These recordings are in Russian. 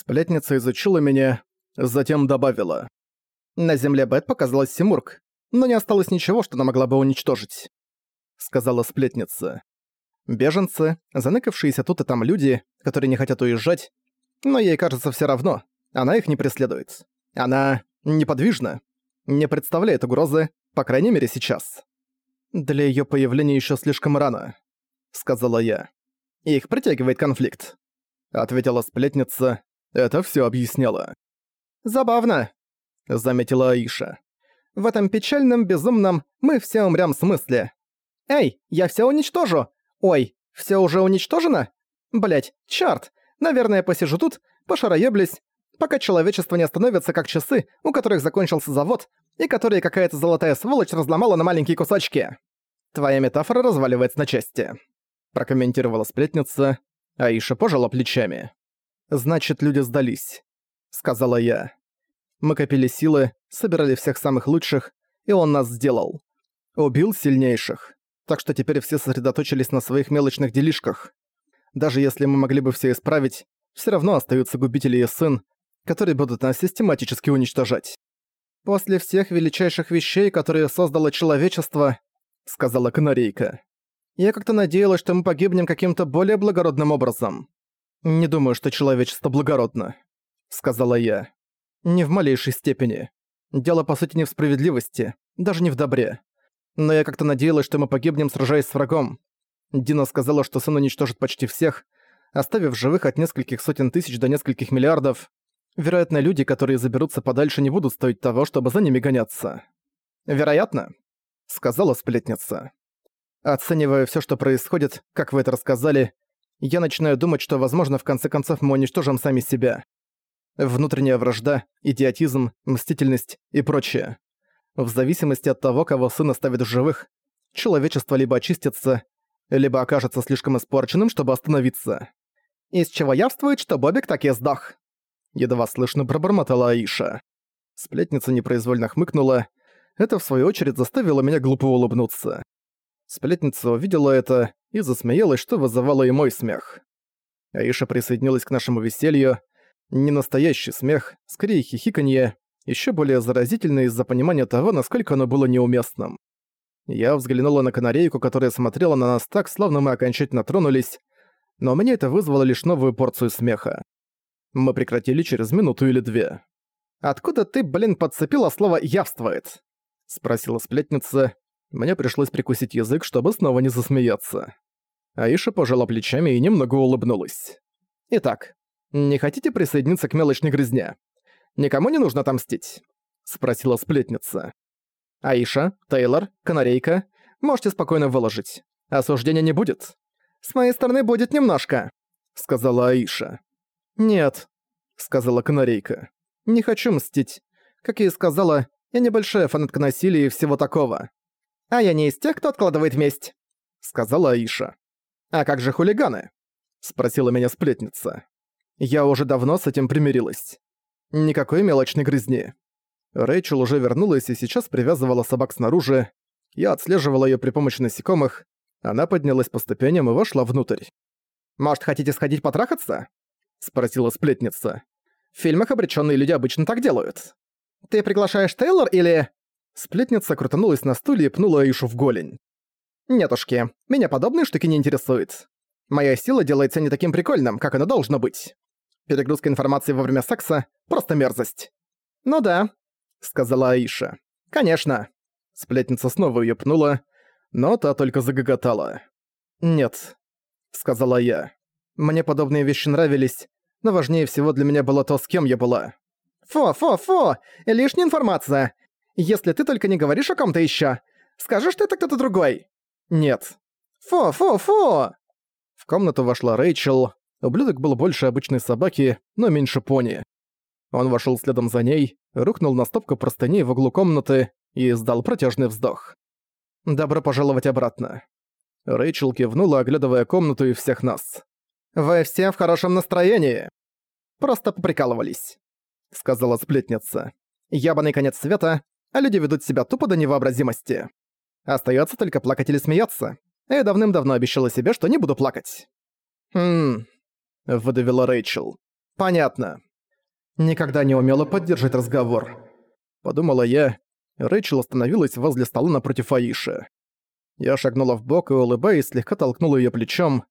Сплетница изучила меня, затем добавила. На земле Бет показалась Симург, но не осталось ничего, что она могла бы уничтожить. Сказала сплетница. Беженцы, заныкавшиеся тут и там люди, которые не хотят уезжать, но ей кажется все равно, она их не преследует. Она неподвижна, не представляет угрозы, по крайней мере сейчас. «Для её появления ещё слишком рано», — сказала я. «Их притягивает конфликт», — ответила сплетница. Это всё объясняло. «Забавно», — заметила Аиша. «В этом печальном, безумном мы все умрём в смысле. Эй, я всё уничтожу! Ой, всё уже уничтожено? Блять, чёрт! Наверное, посижу тут, пошароеблюсь, пока человечество не остановится как часы, у которых закончился завод, и которые какая-то золотая сволочь разломала на маленькие кусочки. Твоя метафора разваливается на части. Прокомментировала сплетница, Аиша пожала плечами. «Значит, люди сдались», — сказала я. «Мы копили силы, собирали всех самых лучших, и он нас сделал. Убил сильнейших. Так что теперь все сосредоточились на своих мелочных делишках. Даже если мы могли бы все исправить, все равно остаются губители и сын, которые будут нас систематически уничтожать. «После всех величайших вещей, которые создало человечество», — сказала канарейка, «я как-то надеялась, что мы погибнем каким-то более благородным образом». «Не думаю, что человечество благородно», — сказала я. «Не в малейшей степени. Дело, по сути, не в справедливости, даже не в добре. Но я как-то надеялась, что мы погибнем, сражаясь с врагом. Дина сказала, что сын уничтожит почти всех, оставив живых от нескольких сотен тысяч до нескольких миллиардов. Вероятно, люди, которые заберутся подальше, не будут стоить того, чтобы за ними гоняться. «Вероятно», — сказала сплетница. «Оценивая все, что происходит, как вы это рассказали, я начинаю думать, что, возможно, в конце концов мы уничтожим сами себя. Внутренняя вражда, идиотизм, мстительность и прочее. В зависимости от того, кого сын оставит в живых, человечество либо очистится, либо окажется слишком испорченным, чтобы остановиться. Из чего явствует, что Бобик так и сдох. Едва слышно пробормотала Аиша. Сплетница непроизвольно хмыкнула. Это, в свою очередь, заставило меня глупо улыбнуться. Сплетница увидела это и засмеялась, что вызывало и мой смех. Аиша присоединилась к нашему веселью. Не настоящий смех, скорее хихиканье, еще более заразительное из-за понимания того, насколько оно было неуместным. Я взглянула на канарейку, которая смотрела на нас так, словно мы окончательно тронулись, но мне это вызвало лишь новую порцию смеха. Мы прекратили через минуту или две. «Откуда ты, блин, подцепила слово «явствует»?» — спросила сплетница. Мне пришлось прикусить язык, чтобы снова не засмеяться. Аиша пожала плечами и немного улыбнулась. «Итак, не хотите присоединиться к мелочной грязне? Никому не нужно отомстить?» — спросила сплетница. «Аиша, Тейлор, Канарейка, можете спокойно выложить. Осуждения не будет». «С моей стороны будет немножко», — сказала Аиша. «Нет», — сказала канарейка. «Не хочу мстить. Как я и сказала, я небольшая фанатка насилия и всего такого. А я не из тех, кто откладывает месть», — сказала Аиша. «А как же хулиганы?» — спросила меня сплетница. Я уже давно с этим примирилась. Никакой мелочной грязни. Рэйчел уже вернулась и сейчас привязывала собак снаружи. Я отслеживала её при помощи насекомых. Она поднялась по ступеням и вошла внутрь. «Может, хотите сходить потрахаться?» — спросила сплетница. «В фильмах обречённые люди обычно так делают. Ты приглашаешь Тейлор или...» Сплетница крутанулась на стуле и пнула Ишу в голень. «Нетушки, меня подобные штуки не интересуют. Моя сила делается не таким прикольным, как оно должно быть. Перегрузка информации во время секса — просто мерзость». «Ну да», — сказала Аиша. «Конечно». Сплетница снова её пнула, но та только загоготала. «Нет», — сказала я. Мне подобные вещи нравились, но важнее всего для меня было то, с кем я была. «Фу, фу, фу! Лишняя информация! Если ты только не говоришь о ком-то ещё, скажешь, что это кто-то другой!» «Нет». «Фу, фу, фу!» В комнату вошла Рэйчел. Ублюдок был больше обычной собаки, но меньше пони. Он вошёл следом за ней, рухнул на стопку простыней в углу комнаты и издал протяжный вздох. «Добро пожаловать обратно». Рэйчел кивнула, оглядывая комнату и всех нас. «Вы все в хорошем настроении!» «Просто поприкалывались», — сказала сплетница. «Ябаный конец света, а люди ведут себя тупо до невообразимости. Остаётся только плакать или смеяться. Я давным-давно обещала себе, что не буду плакать». «Хм...» — выдавила Рэйчел. «Понятно», Никогда не умела поддержать разговор. Подумала я. Рэйчел остановилась возле стола напротив Аиши. Я шагнула в бок и, улыбаясь, слегка толкнула её плечом.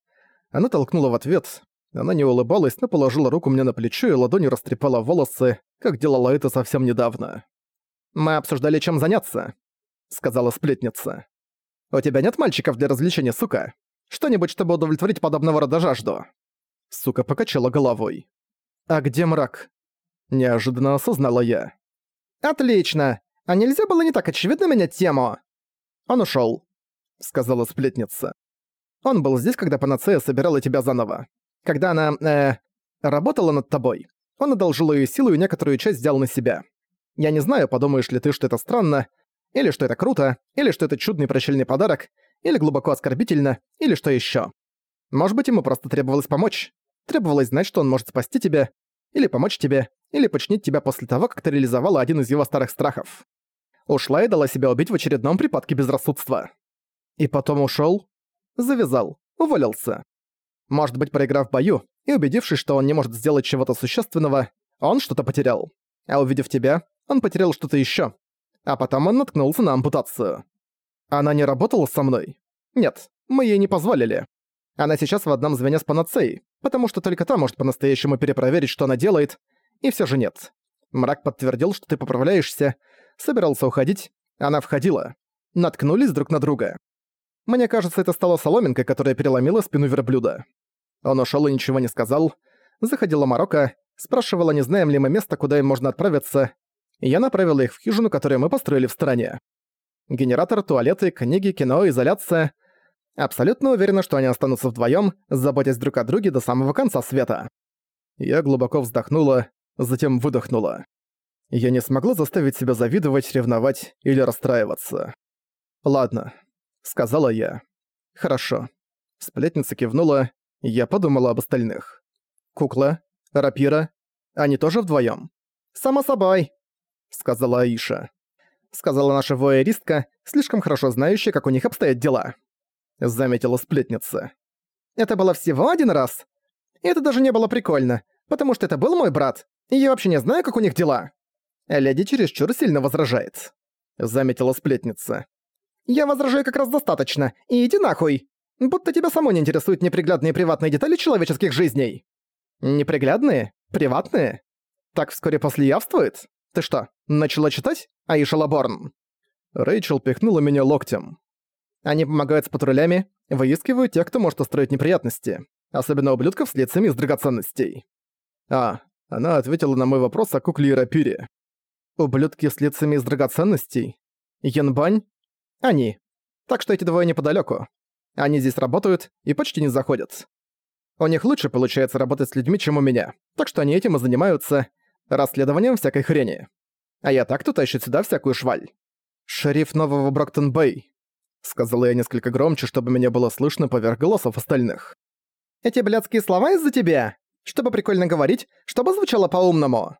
Она толкнула в ответ. Она не улыбалась, но положила руку мне на плечо и ладонью растрепала волосы, как делала это совсем недавно. «Мы обсуждали, чем заняться», — сказала сплетница. «У тебя нет мальчиков для развлечения, сука? Что-нибудь, чтобы удовлетворить подобного рода жажду?» Сука покачала головой. «А где мрак?» Неожиданно осознала я. «Отлично! А нельзя было не так очевидно менять тему?» «Он ушёл», — сказала сплетница. «Он был здесь, когда Панацея собирала тебя заново. Когда она, э, работала над тобой. Он одолжил её силу и некоторую часть взял на себя. Я не знаю, подумаешь ли ты, что это странно, или что это круто, или что это чудный прощальный подарок, или глубоко оскорбительно, или что ещё. Может быть, ему просто требовалось помочь. Требовалось знать, что он может спасти тебя, или помочь тебе, или починить тебя после того, как ты реализовала один из его старых страхов. Ушла и дала себя убить в очередном припадке безрассудства. И потом ушёл, завязал, уволился. Может быть, проиграв в бою и убедившись, что он не может сделать чего-то существенного, он что-то потерял. А увидев тебя, он потерял что-то ещё. А потом он наткнулся на ампутацию. Она не работала со мной? Нет, мы ей не позволили. Она сейчас в одном звене с панацеей, потому что только та может по-настоящему перепроверить, что она делает, и всё же нет. Мрак подтвердил, что ты поправляешься, собирался уходить, она входила. Наткнулись друг на друга. Мне кажется, это стало соломинкой, которая переломила спину верблюда. Он ушёл и ничего не сказал. Заходила Марокко, спрашивала, не знаем ли мы место, куда им можно отправиться. Я направила их в хижину, которую мы построили в стране. Генератор, туалеты, книги, кино, изоляция. Абсолютно уверена, что они останутся вдвоем, заботясь друг о друге до самого конца света. Я глубоко вздохнула, затем выдохнула. Я не смогла заставить себя завидовать, ревновать или расстраиваться. «Ладно», — сказала я. «Хорошо». Сплетница кивнула, я подумала об остальных. «Кукла? Рапира? Они тоже вдвоем? «Само собой», — сказала Аиша. Сказала наша воэристка, слишком хорошо знающая, как у них обстоят дела. Заметила сплетница. «Это было всего один раз. И это даже не было прикольно, потому что это был мой брат, и я вообще не знаю, как у них дела». Леди чересчур сильно возражает. Заметила сплетница. «Я возражаю как раз достаточно, и иди нахуй! Будто тебя само не интересуют неприглядные приватные детали человеческих жизней!» «Неприглядные? Приватные? Так вскоре после явствует? Ты что, начала читать? Аиша Лаборн?» Рэйчел пихнула меня локтем. Они помогают с патрулями, выискивают тех, кто может устроить неприятности, особенно ублюдков с лицами из драгоценностей. А, она ответила на мой вопрос о кукле и. Ублюдки с лицами из драгоценностей? Янбань? Они. Так что эти двое неподалёку. Они здесь работают и почти не заходят. У них лучше получается работать с людьми, чем у меня, так что они этим и занимаются, расследованием всякой хрени. А я так-то тащу сюда всякую шваль. «Шериф нового Броктон-Бэй», — сказала я несколько громче, чтобы меня было слышно поверх голосов остальных. «Эти блядские слова из-за тебя? Чтобы прикольно говорить, чтобы звучало по-умному?»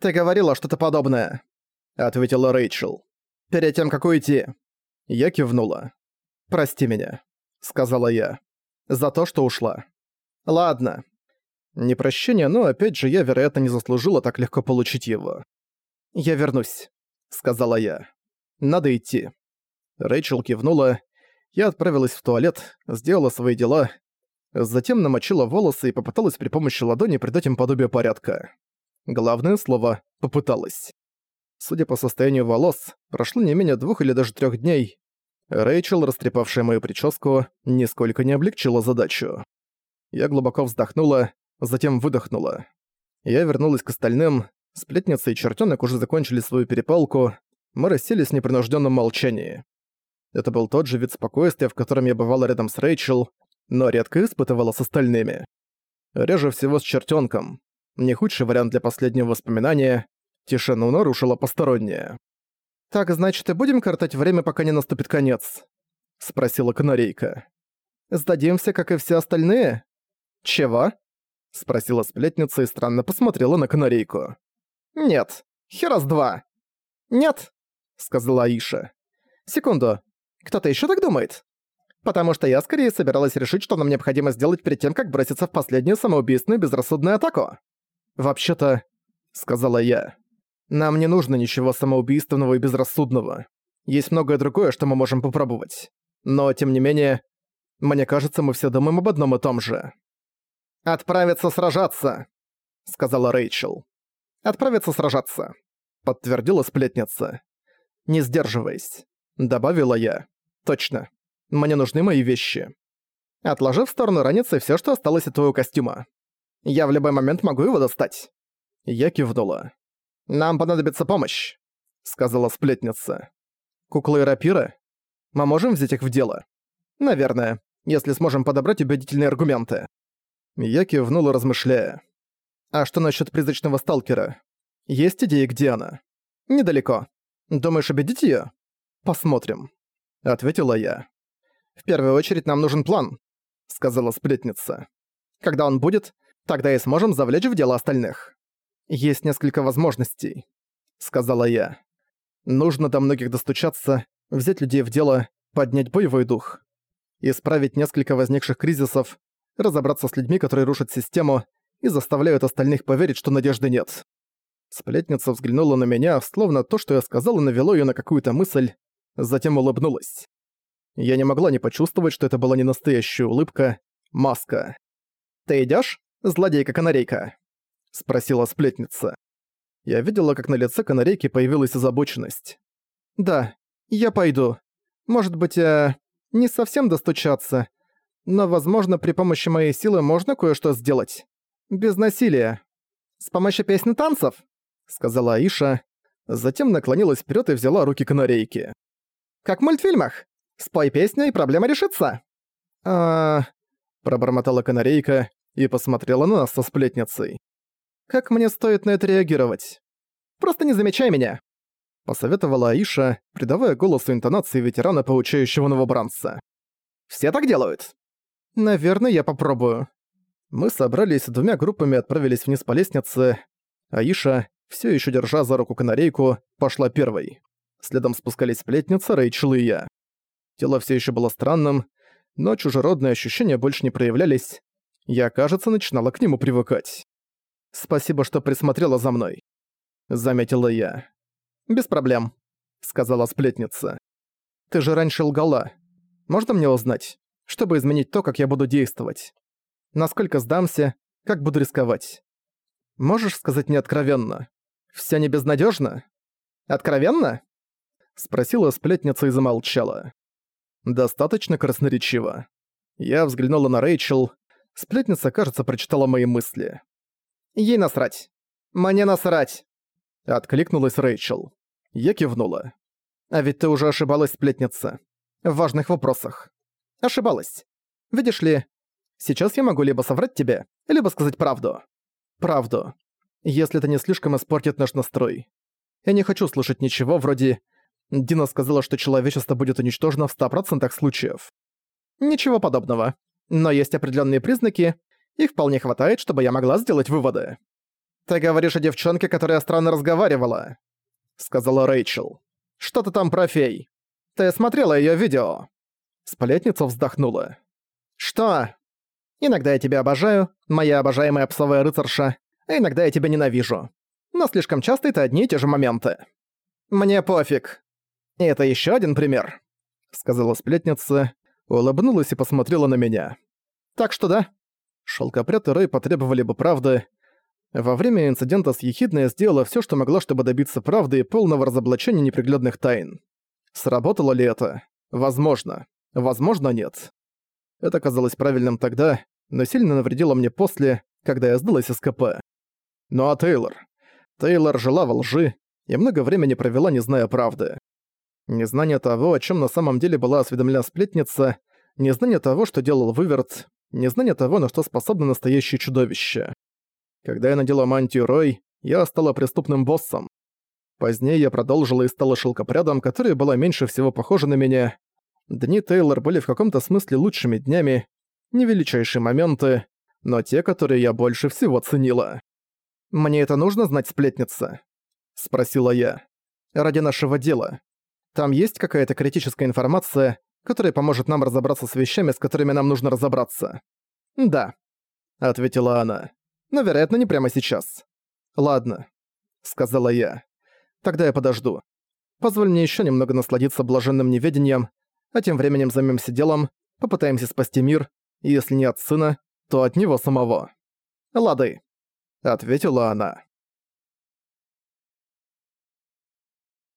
«Ты говорила что-то подобное», — ответила Рэйчел. «Перед тем, как уйти». Я кивнула. «Прости меня», — сказала я. «За то, что ушла». «Ладно». Не прощение, но опять же я, вероятно, не заслужила так легко получить его. «Я вернусь», — сказала я. Надо идти». Рэйчел кивнула. Я отправилась в туалет, сделала свои дела, затем намочила волосы и попыталась при помощи ладони придать им подобие порядка. Главное слово «попыталась». Судя по состоянию волос, прошло не менее двух или даже трех дней. Рэйчел, растрепавшая мою прическу, нисколько не облегчила задачу. Я глубоко вздохнула, затем выдохнула. Я вернулась к остальным, сплетница и чертёнок уже закончили свою перепалку, мы расселись в непринужденном молчании. Это был тот же вид спокойствия, в котором я бывала рядом с Рэйчел, но редко испытывала с остальными. Реже всего с чертенком. Не худший вариант для последнего воспоминания. Тишину нарушила посторонняя. «Так, значит, и будем картать время, пока не наступит конец?» — спросила канарейка. «Сдадимся, как и все остальные?» «Чего?» — спросила сплетница и странно посмотрела на канарейку. «Нет, херас два!» «Нет!» сказала Аиша. «Секунду. Кто-то еще так думает?» «Потому что я скорее собиралась решить, что нам необходимо сделать перед тем, как броситься в последнюю самоубийственную безрассудную атаку». «Вообще-то...» — сказала я. «Нам не нужно ничего самоубийственного и безрассудного. Есть многое другое, что мы можем попробовать. Но, тем не менее, мне кажется, мы все думаем об одном и том же». «Отправиться сражаться», — сказала Рэйчел. «Отправиться сражаться», — подтвердила сплетница. «Не сдерживаясь», — добавила я. «Точно. Мне нужны мои вещи». Отложив в сторону ранец и всё, что осталось от твоего костюма. Я в любой момент могу его достать. Я кивнула. «Нам понадобится помощь», — сказала сплетница. «Куклы и рапиры? Мы можем взять их в дело?» «Наверное, если сможем подобрать убедительные аргументы». Я кивнула, размышляя. «А что насчет призрачного сталкера? Есть идеи, где она?» «Недалеко. Думаешь, убедить ее? «Посмотрим», — ответила я. «В первую очередь нам нужен план», — сказала сплетница. «Когда он будет, тогда и сможем завлечь в дело остальных». «Есть несколько возможностей», — сказала я. «Нужно до многих достучаться, взять людей в дело, поднять боевой дух, исправить несколько возникших кризисов, разобраться с людьми, которые рушат систему и заставляют остальных поверить, что надежды нет». Сплетница взглянула на меня, словно то, что я сказала, навело её на какую-то мысль, затем улыбнулась. Я не могла не почувствовать, что это была не настоящая улыбка, маска. «Ты идёшь, злодейка-канарейка?» — спросила сплетница. Я видела, как на лице канарейки появилась озабоченность. «Да, я пойду. Может быть, э, не совсем достучаться, но, возможно, при помощи моей силы можно кое-что сделать. Без насилия. С помощью песни танцев?» — сказала Аиша. Затем наклонилась вперед и взяла руки канарейки. «Как в мультфильмах. Спой песню, и проблема решится». «А...» — пробормотала канарейка и посмотрела на нас со сплетницей. Как мне стоит на это реагировать? Просто не замечай меня!» Посоветовала Аиша, придавая голосу интонации ветерана, поучающего новобранца. «Все так делают?» «Наверное, я попробую». Мы собрались двумя группами отправились вниз по лестнице. Аиша, все еще держа за руку канарейку, пошла первой. Следом спускались сплетница, Рэйчел и я. Тело все еще было странным, но чужеродные ощущения больше не проявлялись. Я, кажется, начинала к нему привыкать. «Спасибо, что присмотрела за мной», — заметила я. «Без проблем», — сказала сплетница. «Ты же раньше лгала. Можно мне узнать, чтобы изменить то, как я буду действовать? Насколько сдамся, как буду рисковать? Можешь сказать мне откровенно? Всё не безнадёжно? Откровенно?» Спросила сплетница и замолчала. Достаточно красноречиво. Я взглянула на Рэйчел. Сплетница, кажется, прочитала мои мысли. Ей насрать. Мне насрать. Откликнулась Рэйчел. Я кивнула. А ведь ты уже ошибалась, сплетница. В важных вопросах. Ошибалась. Видишь ли, сейчас я могу либо соврать тебе, либо сказать правду. Правду. Если это не слишком испортит наш настрой. Я не хочу слушать ничего вроде «Дина сказала, что человечество будет уничтожено в 100% случаев». Ничего подобного. Но есть определенные признаки, их вполне хватает, чтобы я могла сделать выводы. «Ты говоришь о девчонке, которая странно разговаривала», — сказала Рэйчел. «Что-то там про фей. Ты смотрела её видео?» Сплетница вздохнула. «Что? Иногда я тебя обожаю, моя обожаемая псовая рыцарша, а иногда я тебя ненавижу. Но слишком часто это одни и те же моменты. Мне пофиг. И это ещё один пример», — сказала сплетница, улыбнулась и посмотрела на меня. «Так что да, Шелкопряд и Рэй потребовали бы правды. Во время инцидента с Ехидной сделала все, что могла, чтобы добиться правды и полного разоблачения неприглядных тайн. Сработало ли это? Возможно. Возможно, нет. Это казалось правильным тогда, но сильно навредило мне после, когда я сдалась СКП. Ну а Тейлор? Тейлор жила во лжи и много времени провела, не зная правды. Незнание того, о чем на самом деле была осведомлена сплетница, незнание того, что делал Выверт, незнание того, на что способно настоящее чудовище. Когда я надела мантию Рой, я стала преступным боссом. Позднее я продолжила и стала шелкопрядом, которая была меньше всего похожа на меня. Дни Тейлор были в каком-то смысле лучшими днями, не величайшие моменты, но те, которые я больше всего ценила. «Мне это нужно знать, сплетница?» — спросила я. «Ради нашего дела. Там есть какая-то критическая информация, который поможет нам разобраться с вещами, с которыми нам нужно разобраться. «Да», — ответила она. «Но, вероятно, не прямо сейчас». «Ладно. — сказала я. «Тогда я подожду. Позволь мне еще немного насладиться блаженным неведением, а тем временем займемся делом, попытаемся спасти мир, и если не от сына, то от него самого». «Лады», — ответила она.